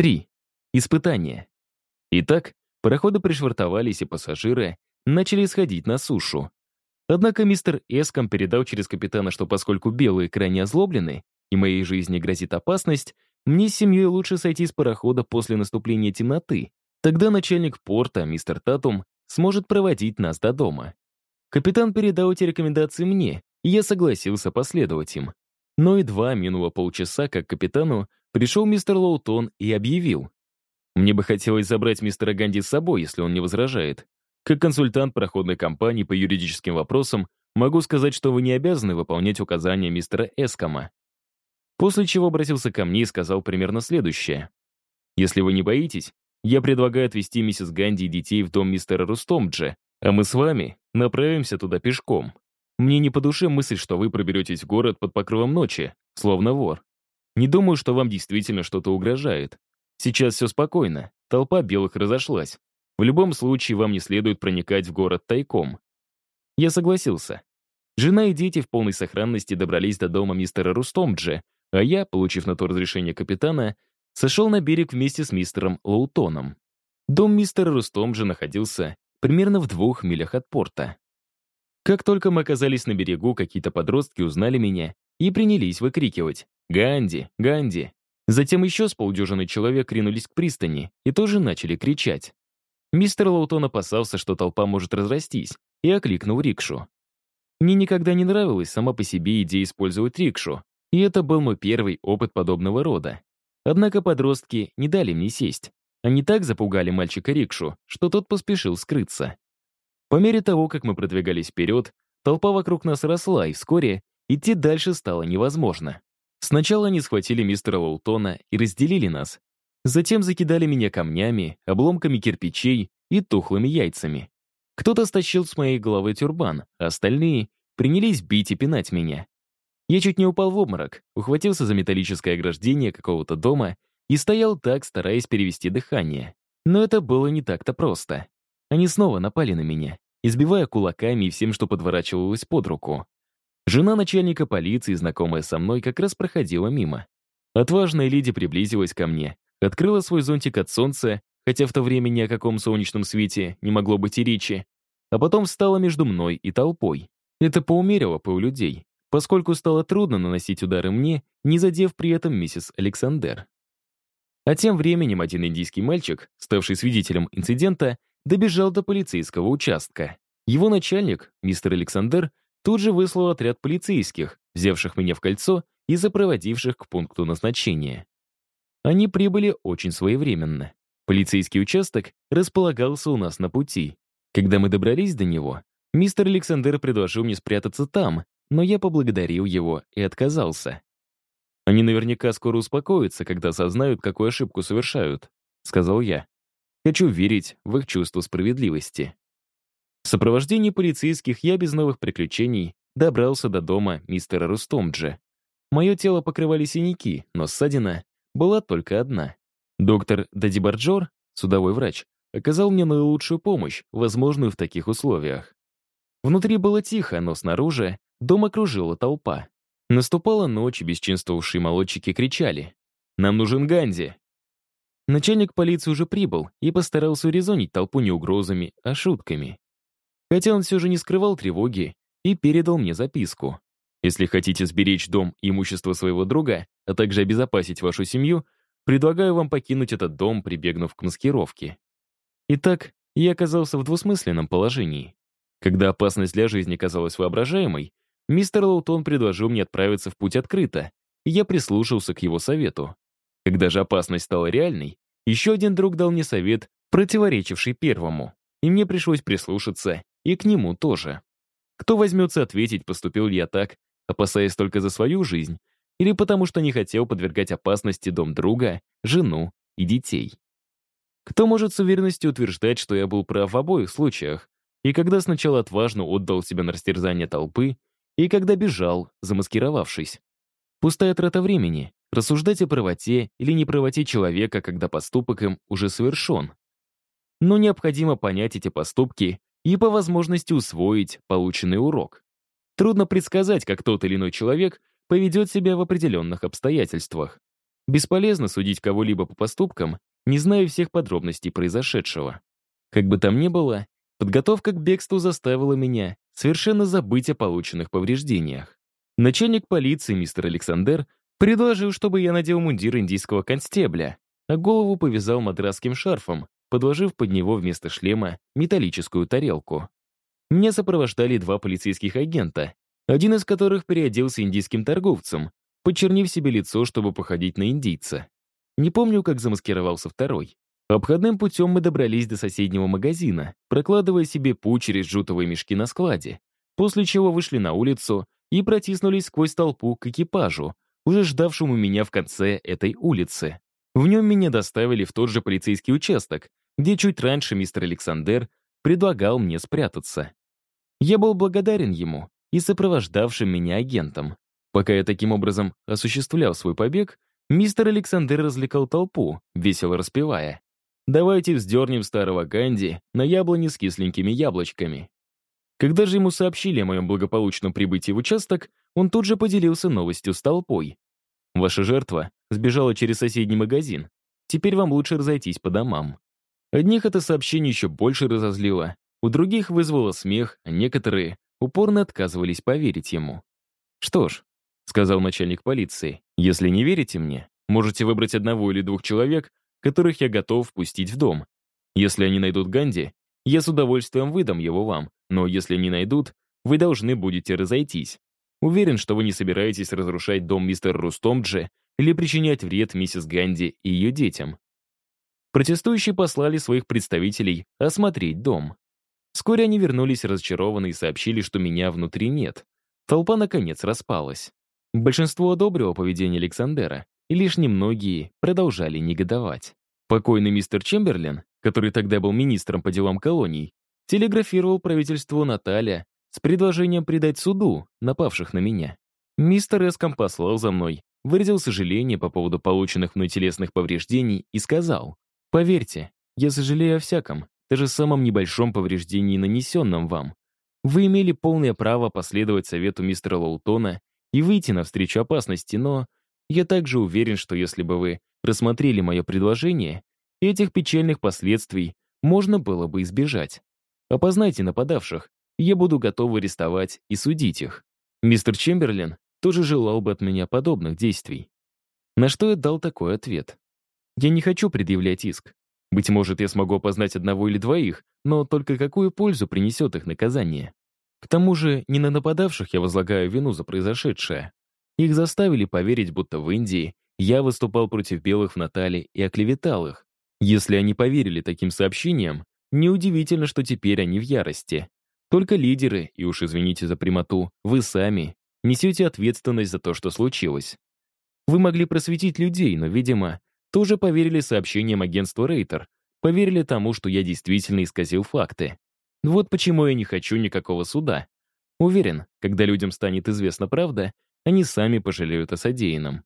3. Испытание. Итак, пароходы пришвартовались, и пассажиры начали сходить на сушу. Однако мистер Эском передал через капитана, что поскольку белые крайне озлоблены, и моей жизни грозит опасность, мне с семьей лучше сойти с парохода после наступления темноты. Тогда начальник порта, мистер Татум, сможет проводить нас до дома. Капитан передал эти рекомендации мне, и я согласился последовать им. Но едва минуло полчаса, как капитану пришел мистер Лоутон и объявил. Мне бы хотелось забрать мистера Ганди с собой, если он не возражает. Как консультант проходной компании по юридическим вопросам могу сказать, что вы не обязаны выполнять указания мистера Эскома. После чего обратился ко мне и сказал примерно следующее. «Если вы не боитесь, я предлагаю отвезти миссис Ганди и детей в дом мистера Рустомджи, а мы с вами направимся туда пешком. Мне не по душе мысль, что вы проберетесь в город под покровом ночи, словно вор. Не думаю, что вам действительно что-то угрожает. Сейчас все спокойно, толпа белых разошлась. В любом случае, вам не следует проникать в город тайком. Я согласился. Жена и дети в полной сохранности добрались до дома мистера Рустомджи, а я, получив на то разрешение капитана, сошел на берег вместе с мистером Лоутоном. Дом мистера Рустом же находился примерно в двух милях от порта. Как только мы оказались на берегу, какие-то подростки узнали меня и принялись выкрикивать «Ганди! Ганди!». Затем еще с полдюжины человек ринулись к пристани и тоже начали кричать. Мистер Лоутон опасался, что толпа может разрастись, и окликнул рикшу. Мне никогда не нравилась сама по себе идея использовать рикшу, и это был мой первый опыт подобного рода. Однако подростки не дали мне сесть. Они так запугали мальчика Рикшу, что тот поспешил скрыться. По мере того, как мы продвигались вперед, толпа вокруг нас росла, и вскоре идти дальше стало невозможно. Сначала они схватили мистера Лоутона и разделили нас. Затем закидали меня камнями, обломками кирпичей и тухлыми яйцами. Кто-то стащил с моей головы тюрбан, а остальные принялись бить и пинать меня. Я чуть не упал в обморок, ухватился за металлическое ограждение какого-то дома и стоял так, стараясь перевести дыхание. Но это было не так-то просто. Они снова напали на меня, избивая кулаками и всем, что подворачивалось под руку. Жена начальника полиции, знакомая со мной, как раз проходила мимо. Отважная леди приблизилась ко мне, открыла свой зонтик от солнца, хотя в то время ни о каком солнечном свете не могло быть и речи, а потом встала между мной и толпой. Это поумерило пыл людей, поскольку стало трудно наносить удары мне, не задев при этом миссис Александр. А тем временем один индийский мальчик, ставший свидетелем инцидента, добежал до полицейского участка. Его начальник, мистер Александр, тут же выслал отряд полицейских, взявших меня в кольцо и запроводивших к пункту назначения. Они прибыли очень своевременно. Полицейский участок располагался у нас на пути. Когда мы добрались до него, мистер Александр предложил мне спрятаться там, но я поблагодарил его и отказался. «Они наверняка скоро успокоятся, когда осознают, какую ошибку совершают», — сказал я. «Хочу верить в их чувство справедливости». В сопровождении полицейских я без новых приключений добрался до дома мистера Рустомджи. Мое тело покрывали синяки, но ссадина была только одна. Доктор Дадибарджор, судовой врач, оказал мне наилучшую помощь, возможную в таких условиях. Внутри было тихо, но снаружи Дом окружила толпа. Наступала ночь, бесчинствовавшие молодчики кричали. «Нам нужен Ганди!» Начальник полиции уже прибыл и постарался урезонить толпу не угрозами, а шутками. Хотя он все же не скрывал тревоги и передал мне записку. «Если хотите сберечь дом и имущество своего друга, а также обезопасить вашу семью, предлагаю вам покинуть этот дом, прибегнув к маскировке». Итак, я оказался в двусмысленном положении. Когда опасность для жизни казалась воображаемой, Мистер Лоутон предложил мне отправиться в путь открыто, и я прислушался к его совету. Когда же опасность стала реальной, еще один друг дал мне совет, противоречивший первому, и мне пришлось прислушаться и к нему тоже. Кто возьмется ответить, поступил ли я так, опасаясь только за свою жизнь, или потому что не хотел подвергать опасности дом друга, жену и детей. Кто может с уверенностью утверждать, что я был прав в обоих случаях, и когда сначала отважно отдал себя на растерзание толпы, и когда бежал, замаскировавшись. Пустая трата времени, рассуждать о правоте или неправоте человека, когда поступок им уже совершен. Но необходимо понять эти поступки и по возможности усвоить полученный урок. Трудно предсказать, как тот или иной человек поведет себя в определенных обстоятельствах. Бесполезно судить кого-либо по поступкам, не зная всех подробностей произошедшего. Как бы там ни было, подготовка к бегству заставила меня совершенно забыть о полученных повреждениях. Начальник полиции, мистер Александр, предложил, чтобы я надел мундир индийского констебля, а голову повязал мадрасским шарфом, подложив под него вместо шлема металлическую тарелку. Меня сопровождали два полицейских агента, один из которых переоделся индийским торговцем, почернив себе лицо, чтобы походить на индийца. Не помню, как замаскировался второй. Обходным путем мы добрались до соседнего магазина, прокладывая себе путь через жутовые мешки на складе, после чего вышли на улицу и протиснулись сквозь толпу к экипажу, уже ждавшему меня в конце этой улицы. В нем меня доставили в тот же полицейский участок, где чуть раньше мистер Александр предлагал мне спрятаться. Я был благодарен ему и сопровождавшим меня агентам. Пока я таким образом осуществлял свой побег, мистер Александр развлекал толпу, весело распевая. «Давайте вздернем старого Ганди на яблони с кисленькими яблочками». Когда же ему сообщили о моем благополучном прибытии в участок, он тут же поделился новостью с толпой. «Ваша жертва сбежала через соседний магазин. Теперь вам лучше разойтись по домам». Одних это сообщение еще больше разозлило, у других вызвало смех, а некоторые упорно отказывались поверить ему. «Что ж», — сказал начальник полиции, «если не верите мне, можете выбрать одного или двух человек, которых я готов впустить в дом. Если они найдут Ганди, я с удовольствием выдам его вам, но если не найдут, вы должны будете разойтись. Уверен, что вы не собираетесь разрушать дом мистера Рустомджи или причинять вред миссис Ганди и ее детям. Протестующие послали своих представителей осмотреть дом. Вскоре они вернулись разочарованные и сообщили, что меня внутри нет. Толпа, наконец, распалась. Большинство одобрило поведение Александера, и лишь немногие продолжали негодовать. Покойный мистер Чемберлин, который тогда был министром по делам колоний, телеграфировал правительству Наталья с предложением предать суду напавших на меня. Мистер Эском послал за мной, выразил сожаление по поводу полученных мной телесных повреждений и сказал, Поверьте, я сожалею о всяком, даже самом небольшом повреждении, нанесенном вам. Вы имели полное право последовать совету мистера Лоутона и выйти навстречу опасности, но я также уверен, что если бы вы рассмотрели мое предложение, этих печальных последствий можно было бы избежать. Опознайте нападавших, я буду готов арестовать и судить их. Мистер Чемберлин тоже желал бы от меня подобных действий. На что я дал такой ответ. Я не хочу предъявлять иск. Быть может, я смогу опознать одного или двоих, но только какую пользу принесет их наказание? К тому же, не на нападавших я возлагаю вину за произошедшее. Их заставили поверить, будто в Индии я выступал против белых в Натале и оклеветал их. Если они поверили таким сообщениям, неудивительно, что теперь они в ярости. Только лидеры, и уж извините за прямоту, вы сами, несете ответственность за то, что случилось. Вы могли просветить людей, но, видимо, тоже поверили сообщениям агентства Рейтер, поверили тому, что я действительно исказил факты. Вот почему я не хочу никакого суда. Уверен, когда людям станет известна правда, они сами пожалеют о содеянном.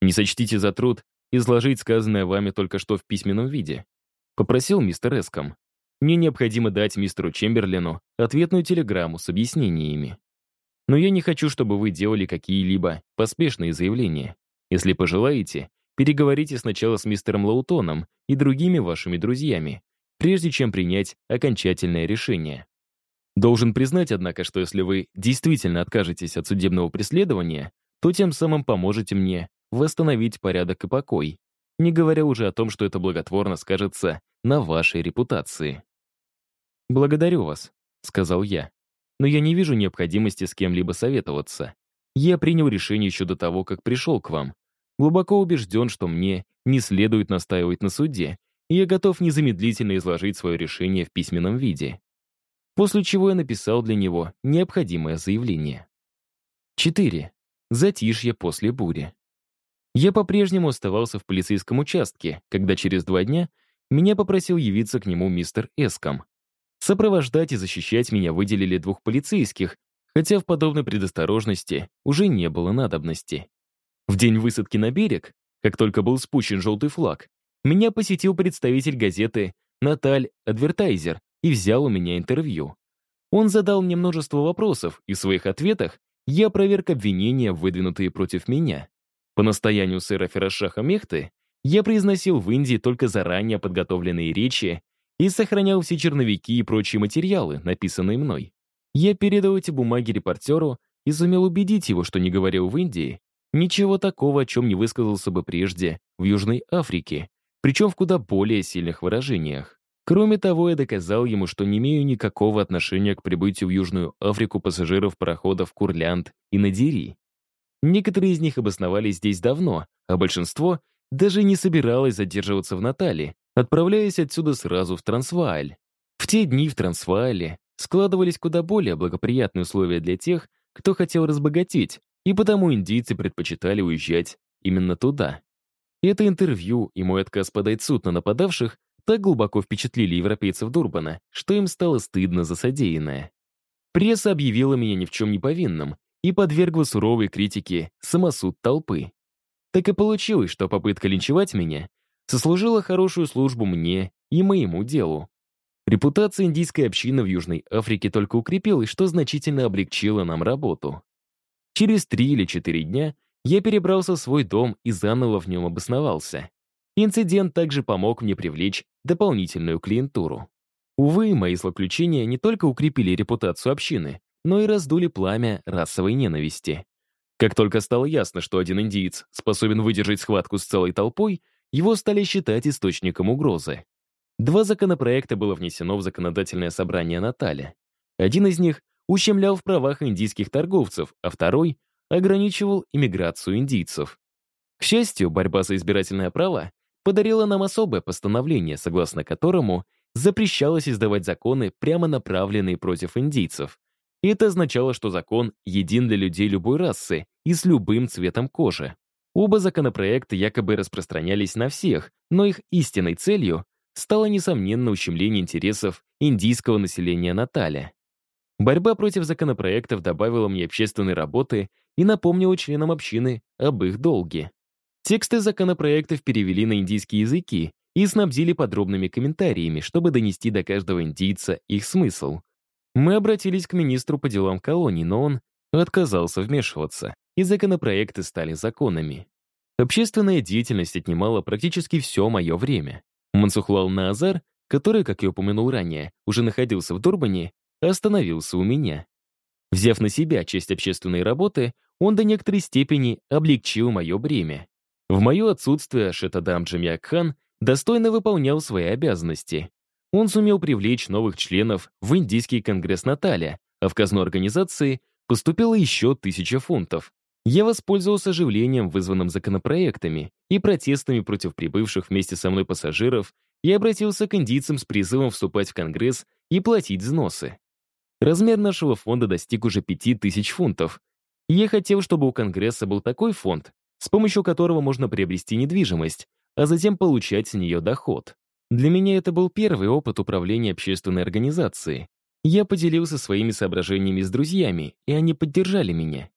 Не сочтите за труд изложить сказанное вами только что в письменном виде. Попросил мистер Эском. Мне необходимо дать мистеру Чемберлину ответную телеграмму с объяснениями. Но я не хочу, чтобы вы делали какие-либо поспешные заявления. Если пожелаете, Переговорите сначала с мистером Лаутоном и другими вашими друзьями, прежде чем принять окончательное решение. Должен признать, однако, что если вы действительно откажетесь от судебного преследования, то тем самым поможете мне восстановить порядок и покой, не говоря уже о том, что это благотворно скажется на вашей репутации. «Благодарю вас», — сказал я, «но я не вижу необходимости с кем-либо советоваться. Я принял решение еще до того, как пришел к вам, глубоко убежден, что мне не следует настаивать на суде, и я готов незамедлительно изложить свое решение в письменном виде. После чего я написал для него необходимое заявление. 4. Затишье после бури. Я по-прежнему оставался в полицейском участке, когда через два дня меня попросил явиться к нему мистер Эском. Сопровождать и защищать меня выделили двух полицейских, хотя в подобной предосторожности уже не было надобности. В день высадки на берег, как только был спущен желтый флаг, меня посетил представитель газеты Наталь Адвертайзер и взял у меня интервью. Он задал мне множество вопросов, и в своих ответах я проверк обвинения, выдвинутые против меня. По настоянию сэра Ферашаха Мехты я произносил в Индии только заранее подготовленные речи и сохранял все черновики и прочие материалы, написанные мной. Я передал эти бумаги репортеру и сумел убедить его, что не говорил в Индии, ничего такого, о чем не высказался бы прежде в Южной Африке, причем в куда более сильных выражениях. Кроме того, я доказал ему, что не имею никакого отношения к прибытию в Южную Африку пассажиров пароходов Курлянд и Надири. Некоторые из них обосновались здесь давно, а большинство даже не собиралось задерживаться в Натале, отправляясь отсюда сразу в Трансвааль. В те дни в Трансваале складывались куда более благоприятные условия для тех, кто хотел разбогатеть, и потому индийцы предпочитали уезжать именно туда. Это интервью и мой отказ подать суд на нападавших так глубоко впечатлили европейцев Дурбана, что им стало стыдно за содеянное. Пресса объявила меня ни в чем не повинным и подвергла суровой критике самосуд толпы. Так и получилось, что попытка линчевать меня сослужила хорошую службу мне и моему делу. Репутация индийской общины в Южной Африке только укрепилась, что значительно облегчило нам работу. Через три или четыре дня я перебрался в свой дом и заново в нем обосновался. Инцидент также помог мне привлечь дополнительную клиентуру. Увы, мои злоключения не только укрепили репутацию общины, но и раздули пламя расовой ненависти. Как только стало ясно, что один индиец способен выдержать схватку с целой толпой, его стали считать источником угрозы. Два законопроекта было внесено в законодательное собрание Натали. Один из них ущемлял в правах индийских торговцев, а второй ограничивал иммиграцию индийцев. К счастью, борьба за избирательное право подарила нам особое постановление, согласно которому запрещалось издавать законы, прямо направленные против индийцев. Это означало, что закон един для людей любой расы и с любым цветом кожи. Оба законопроекта якобы распространялись на всех, но их истинной целью стало, несомненно, ущемление интересов индийского населения Наталя. Борьба против законопроектов добавила мне общественной работы и напомнила членам общины об их долге. Тексты законопроектов перевели на индийские языки и снабдили подробными комментариями, чтобы донести до каждого индийца их смысл. Мы обратились к министру по делам колоний, но он отказался вмешиваться, и законопроекты стали законами. Общественная деятельность отнимала практически все мое время. Мансухлал Наазар, который, как я упомянул ранее, уже находился в Дурбане, остановился у меня. Взяв на себя часть общественной работы, он до некоторой степени облегчил мое бремя. В мое отсутствие Шетадам Джамиакхан достойно выполнял свои обязанности. Он сумел привлечь новых членов в Индийский конгресс Наталя, а в казну организации поступило еще тысяча фунтов. Я воспользовался оживлением, вызванным законопроектами и протестами против прибывших вместе со мной пассажиров и обратился к индийцам с призывом вступать в Конгресс и платить взносы. Размер нашего фонда достиг уже 5000 фунтов. Я хотел, чтобы у Конгресса был такой фонд, с помощью которого можно приобрести недвижимость, а затем получать с нее доход. Для меня это был первый опыт управления общественной организацией. Я поделился своими соображениями с друзьями, и они поддержали меня.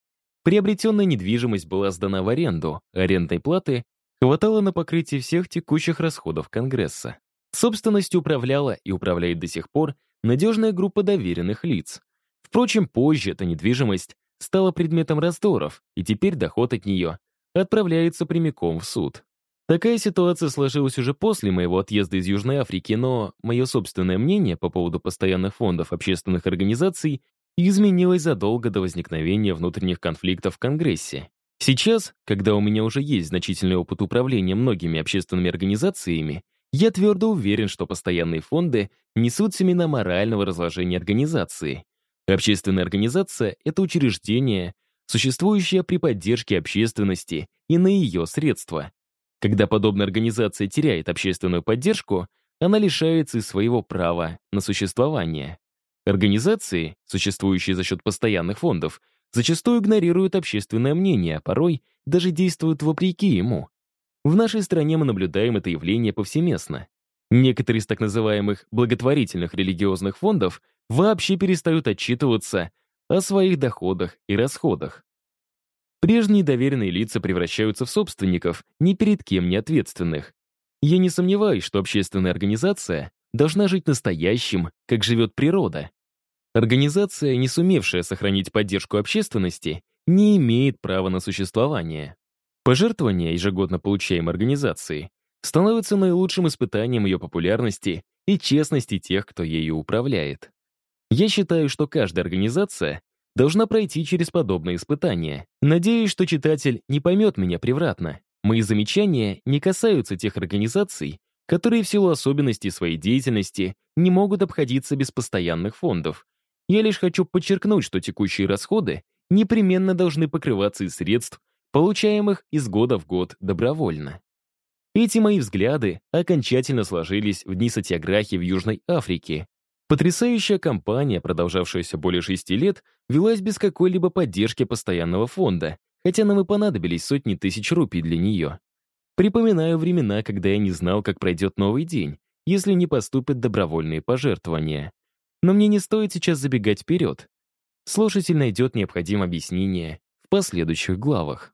Приобретенная недвижимость была сдана в аренду, арендной платы хватало на покрытие всех текущих расходов Конгресса. Собственностью управляла и управляет до сих пор надежная группа доверенных лиц. Впрочем, позже эта недвижимость стала предметом раздоров, и теперь доход от нее отправляется прямиком в суд. Такая ситуация сложилась уже после моего отъезда из Южной Африки, но мое собственное мнение по поводу постоянных фондов общественных организаций изменилось задолго до возникновения внутренних конфликтов в Конгрессе. Сейчас, когда у меня уже есть значительный опыт управления многими общественными организациями, я твердо уверен, что постоянные фонды несут семена морального разложения организации. Общественная организация — это учреждение, существующее при поддержке общественности и на ее средства. Когда подобная организация теряет общественную поддержку, она лишается и своего права на существование. Организации, существующие за счет постоянных фондов, зачастую игнорируют общественное мнение, а порой даже действуют вопреки ему. В нашей стране мы наблюдаем это явление повсеместно. Некоторые из так называемых благотворительных религиозных фондов вообще перестают отчитываться о своих доходах и расходах. Прежние доверенные лица превращаются в собственников, ни перед кем не ответственных. Я не сомневаюсь, что общественная организация должна жить настоящим, как живет природа. Организация, не сумевшая сохранить поддержку общественности, не имеет права на существование. Пожертвования, ежегодно получаемые организацией, становятся наилучшим испытанием ее популярности и честности тех, кто ею управляет. Я считаю, что каждая организация должна пройти через подобные испытания. Надеюсь, что читатель не поймет меня превратно. Мои замечания не касаются тех организаций, которые в силу особенностей своей деятельности не могут обходиться без постоянных фондов. Я лишь хочу подчеркнуть, что текущие расходы непременно должны покрываться из средств, получаемых из года в год добровольно. Эти мои взгляды окончательно сложились в дни сатиаграхи в Южной Африке. Потрясающая кампания, продолжавшаяся более шести лет, велась без какой-либо поддержки постоянного фонда, хотя нам и понадобились сотни тысяч рупий для нее. Припоминаю времена, когда я не знал, как пройдет новый день, если не поступят добровольные пожертвования. Но мне не стоит сейчас забегать вперед. Слушатель найдет необходимое объяснение в последующих главах.